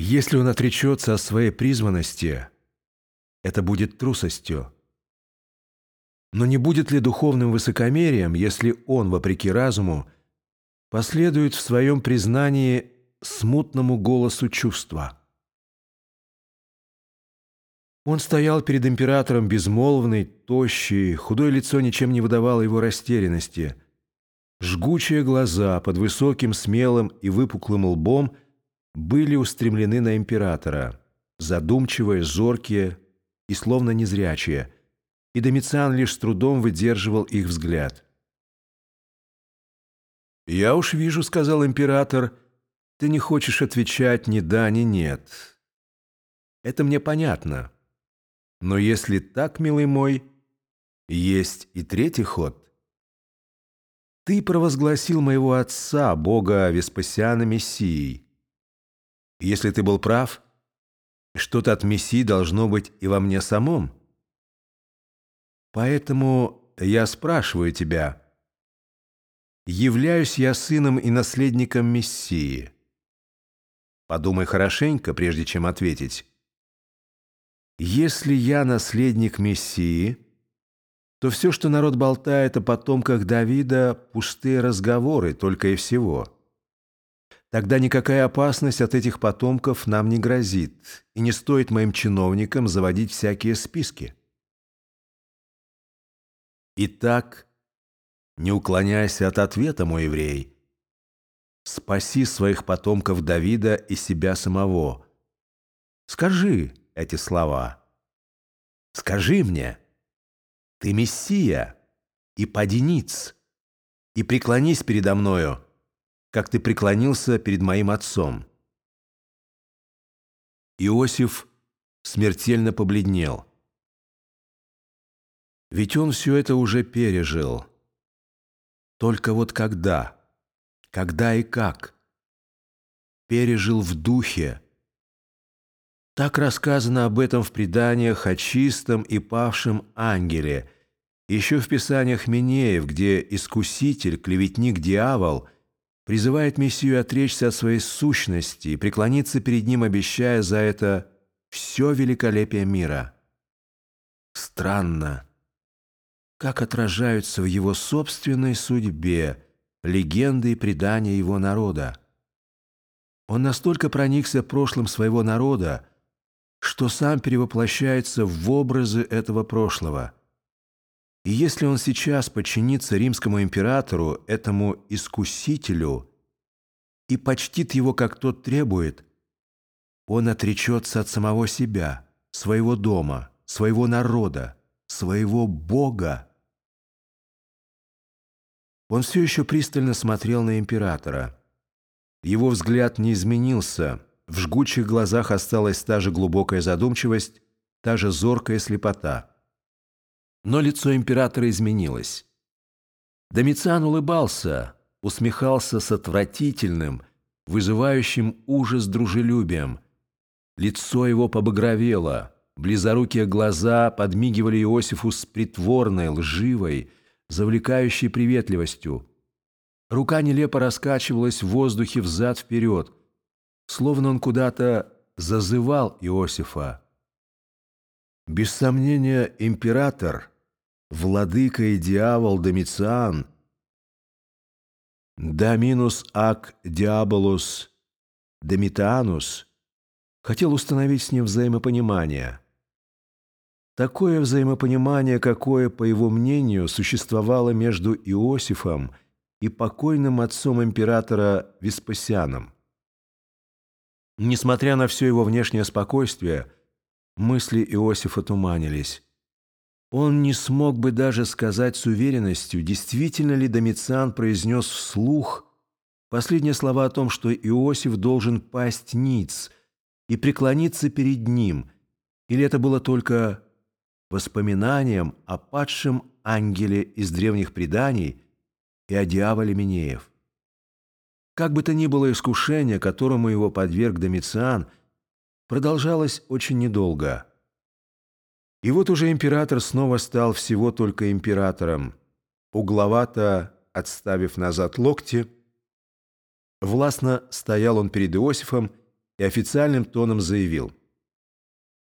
Если он отречется о своей призванности, это будет трусостью. Но не будет ли духовным высокомерием, если он, вопреки разуму, последует в своем признании смутному голосу чувства? Он стоял перед императором безмолвный, тощий, худое лицо ничем не выдавало его растерянности. Жгучие глаза под высоким, смелым и выпуклым лбом были устремлены на императора, задумчивые, зоркие и словно незрячие, и Домициан лишь с трудом выдерживал их взгляд. «Я уж вижу», — сказал император, — «ты не хочешь отвечать ни да, ни нет. Это мне понятно». Но если так, милый мой, есть и третий ход. Ты провозгласил моего отца, бога Веспасиана, Мессией. Если ты был прав, что-то от Мессии должно быть и во мне самом. Поэтому я спрашиваю тебя, являюсь я сыном и наследником Мессии? Подумай хорошенько, прежде чем ответить. Если я наследник Мессии, то все, что народ болтает о потомках Давида, пустые разговоры только и всего. Тогда никакая опасность от этих потомков нам не грозит, и не стоит моим чиновникам заводить всякие списки. Итак, не уклоняйся от ответа, мой еврей. Спаси своих потомков Давида и себя самого. Скажи, эти слова. «Скажи мне, ты Мессия, и поди ниц, и преклонись передо мною, как ты преклонился перед моим отцом». Иосиф смертельно побледнел. Ведь он все это уже пережил. Только вот когда, когда и как? Пережил в духе, так рассказано об этом в преданиях о чистом и павшем ангеле, еще в писаниях Минеев, где искуситель, клеветник, дьявол призывает Мессию отречься от своей сущности и преклониться перед ним, обещая за это все великолепие мира. Странно, как отражаются в его собственной судьбе легенды и предания его народа. Он настолько проникся прошлым своего народа, что сам перевоплощается в образы этого прошлого. И если он сейчас подчинится римскому императору, этому искусителю, и почтит его, как тот требует, он отречется от самого себя, своего дома, своего народа, своего Бога. Он все еще пристально смотрел на императора. Его взгляд не изменился – в жгучих глазах осталась та же глубокая задумчивость, та же зоркая слепота. Но лицо императора изменилось. Домициан улыбался, усмехался с отвратительным, вызывающим ужас дружелюбием. Лицо его побагровело, близорукие глаза подмигивали Иосифу с притворной, лживой, завлекающей приветливостью. Рука нелепо раскачивалась в воздухе взад-вперед, словно он куда-то зазывал Иосифа. Без сомнения, император, владыка и дьявол Домициан, Доминус ак диаболус Домитанус, хотел установить с ним взаимопонимание. Такое взаимопонимание, какое, по его мнению, существовало между Иосифом и покойным отцом императора Веспасианом. Несмотря на все его внешнее спокойствие, мысли Иосифа туманились. Он не смог бы даже сказать с уверенностью, действительно ли Домициан произнес вслух последние слова о том, что Иосиф должен пасть ниц и преклониться перед ним, или это было только воспоминанием о падшем ангеле из древних преданий и о дьяволе Минеев. Как бы то ни было искушение, которому его подверг Домициан, продолжалось очень недолго. И вот уже император снова стал всего только императором, угловато отставив назад локти. Властно стоял он перед Иосифом и официальным тоном заявил –